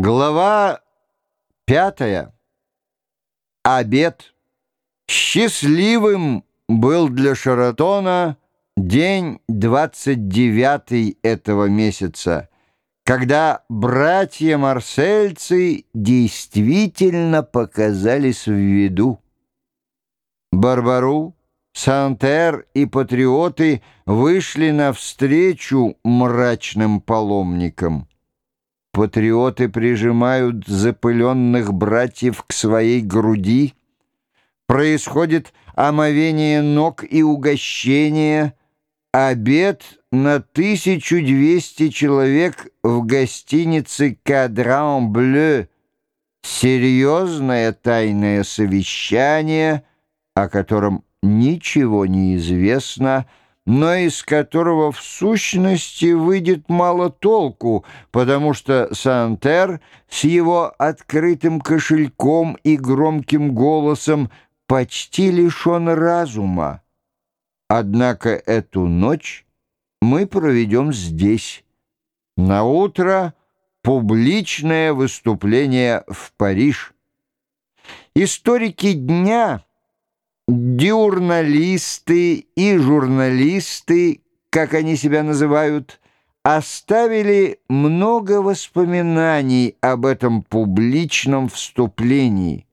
Глава пятая. Обед. Счастливым был для Шаратона день 29 этого месяца, когда братья-марсельцы действительно показались в виду. Барбару, Сантер и патриоты вышли навстречу мрачным паломникам. Патриоты прижимают запыленных братьев к своей груди. Происходит омовение ног и угощение. Обед на 1200 человек в гостинице «Кадран Блeu». Серьезное тайное совещание, о котором ничего не известно, — но из которого в сущности выйдет мало толку, потому что Сантер с его открытым кошельком и громким голосом почти лишен разума. Однако эту ночь мы проведем здесь. На утро публичное выступление в Париж. Историки дня — Диурналисты и журналисты, как они себя называют, оставили много воспоминаний об этом публичном вступлении.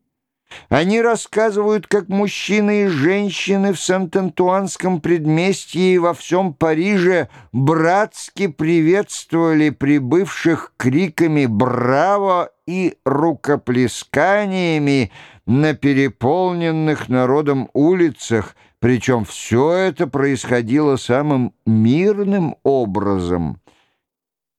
Они рассказывают, как мужчины и женщины в Сент-Антуанском предместье и во всем Париже братски приветствовали прибывших криками «Браво!» и рукоплесканиями на переполненных народом улицах, причем все это происходило самым мирным образом,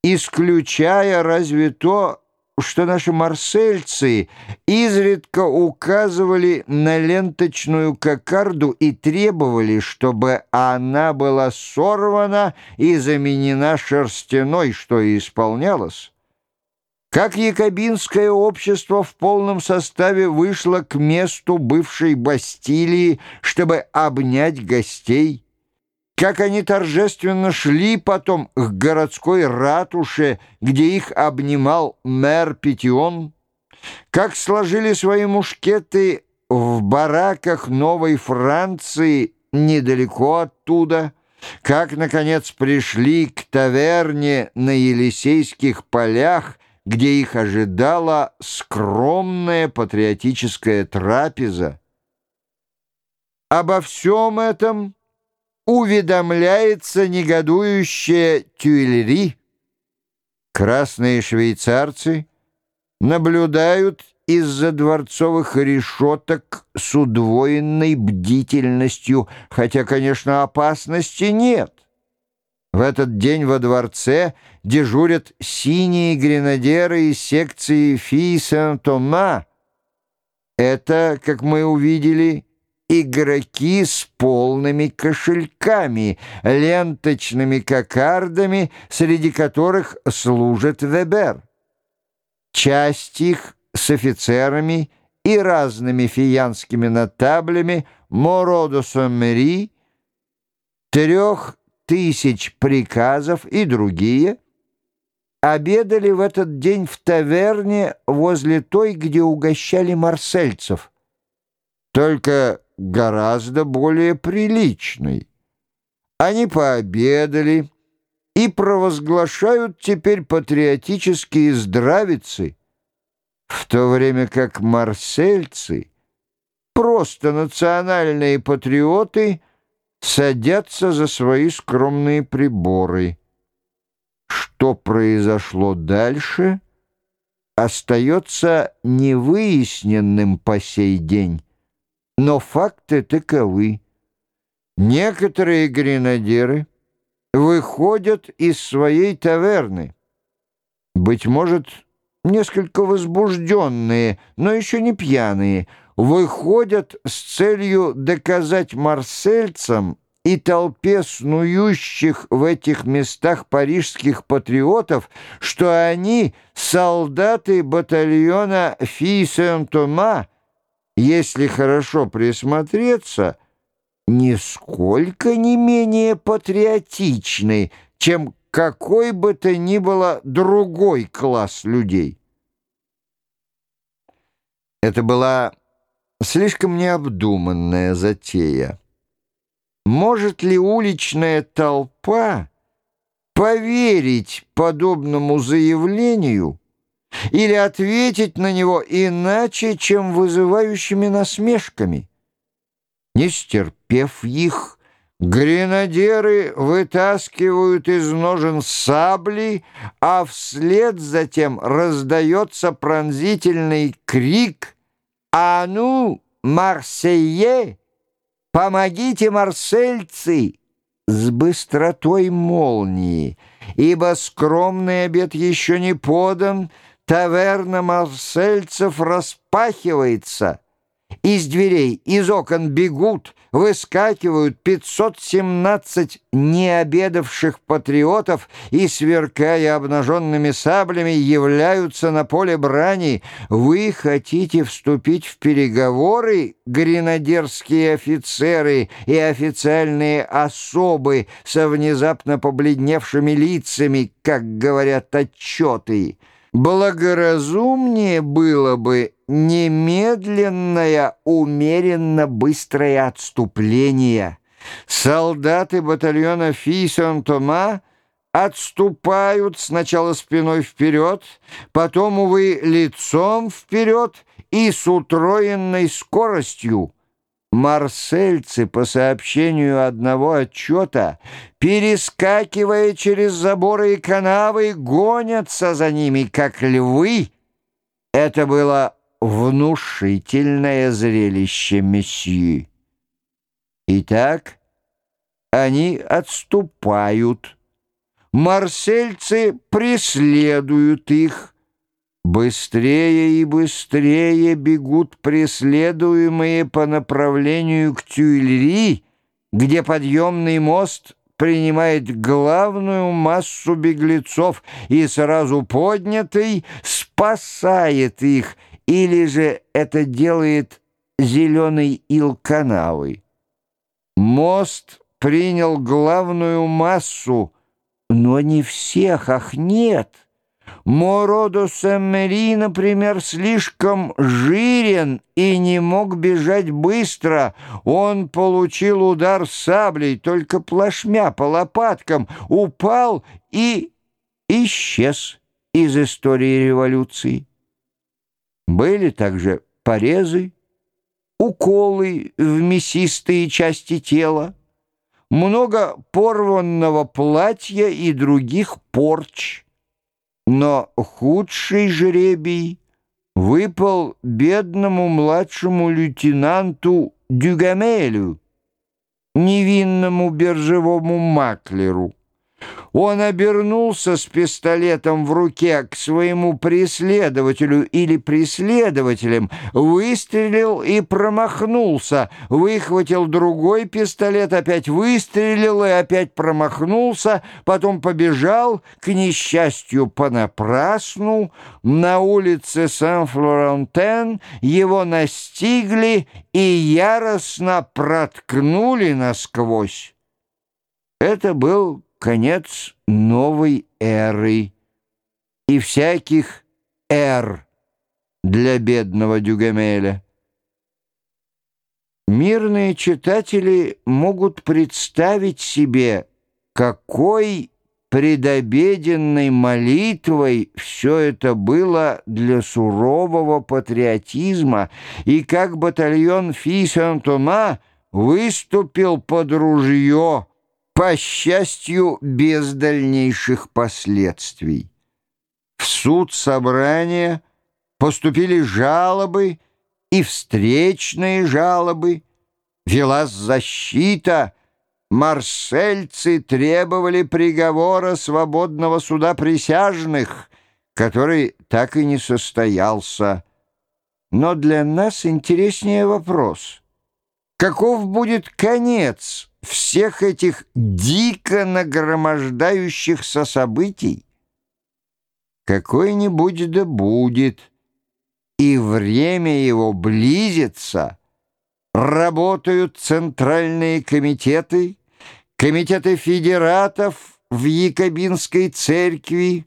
исключая разве то, что наши марсельцы изредка указывали на ленточную кокарду и требовали, чтобы она была сорвана и заменена шерстяной, что и исполнялось. Как якобинское общество в полном составе вышло к месту бывшей Бастилии, чтобы обнять гостей, как они торжественно шли потом к городской ратуше, где их обнимал мэр Петион, как сложили свои мушкеты в бараках Новой Франции недалеко оттуда, как, наконец, пришли к таверне на Елисейских полях, где их ожидала скромная патриотическая трапеза. Обо всем этом уведомляется негодующая Тюильри. Красные швейцарцы наблюдают из-за дворцовых решеток с удвоенной бдительностью, хотя, конечно, опасности нет. В этот день во дворце дежурят синие гренадеры из секции Фи Сен-Тома. Это, как мы увидели, игроки с полными кошельками, ленточными кокардами, среди которых служит Вебер. Часть их с офицерами и разными фиянскими нотаблями Моро де Соммери, трех тысяч приказов и другие обедали в этот день в таверне возле той, где угощали марсельцев. Только гораздо более приличной. Они пообедали и провозглашают теперь патриотические здравицы, в то время как марсельцы, просто национальные патриоты, садятся за свои скромные приборы. Что произошло дальше, остается невыясненным по сей день. Но факты таковы. Некоторые гренадеры выходят из своей таверны. Быть может, несколько возбужденные, но еще не пьяные, выходят с целью доказать марсельцам и толпе снующих в этих местах парижских патриотов, что они солдаты батальона Фи Сен-Тома, если хорошо присмотреться, нисколько не менее патриотичны, чем какой бы то ни было другой класс людей. Это была слишком необдуманная затея. Может ли уличная толпа поверить подобному заявлению или ответить на него иначе, чем вызывающими насмешками? Не стерпев их, гренадеры вытаскивают из ножен сабли, а вслед затем раздается пронзительный крик «А ну, Марселье! Помогите, марсельцы!» с быстротой молнии, ибо скромный обед еще не подан, таверна марсельцев распахивается — из дверей, из окон бегут, выскакивают 517 необедавших патриотов и, сверкая обнаженными саблями, являются на поле брани. Вы хотите вступить в переговоры, гренадерские офицеры и официальные особы со внезапно побледневшими лицами, как говорят отчеты? Благоразумнее было бы немедленное, умеренно быстрое отступление. Солдаты батальона Фи-Сен-Тома отступают сначала спиной вперед, потом, увы, лицом вперед и с утроенной скоростью. Марсельцы, по сообщению одного отчета, перескакивая через заборы и канавы, гонятся за ними, как львы. Это было внушительное зрелище месье. Итак, они отступают. Марсельцы преследуют их. Быстрее и быстрее бегут преследуемые по направлению к Тюильри, где подъемный мост принимает главную массу беглецов и сразу поднятый спасает их или же это делает зеленый ил канавы. Мост принял главную массу, но не всех, ах нет. Моро Сен-Мери, например, слишком жирен и не мог бежать быстро. Он получил удар саблей, только плашмя по лопаткам, упал и исчез из истории революции. Были также порезы, уколы в мясистые части тела, много порванного платья и других порч. Но худший жребий выпал бедному младшему лейтенанту Дюгамелю, невинному биржевому маклеру. Он обернулся с пистолетом в руке к своему преследователю или преследователям, выстрелил и промахнулся, выхватил другой пистолет, опять выстрелил и опять промахнулся, потом побежал, к несчастью, понапрасну. На улице Сан-Флорентен его настигли и яростно проткнули насквозь. Это был конец новой эры и всяких эр для бедного Дюгамеля. Мирные читатели могут представить себе, какой предобеденной молитвой все это было для сурового патриотизма, и как батальон Фи Сен-Тома выступил под ружье, по счастью, без дальнейших последствий. В суд собрания поступили жалобы и встречные жалобы, велась защита, марсельцы требовали приговора свободного суда присяжных, который так и не состоялся. Но для нас интереснее вопрос. Каков будет конец всех этих дико нагромождающихся событий? Какой-нибудь да будет, и время его близится, работают центральные комитеты, комитеты федератов в Якобинской церкви,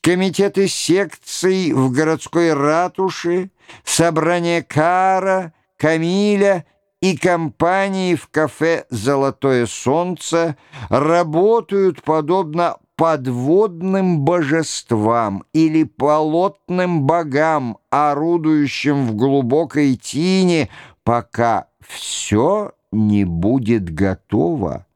комитеты секций в городской ратуше, собрание Кара, Камиля и компании в кафе «Золотое солнце» работают подобно подводным божествам или полотным богам, орудующим в глубокой тине, пока все не будет готово.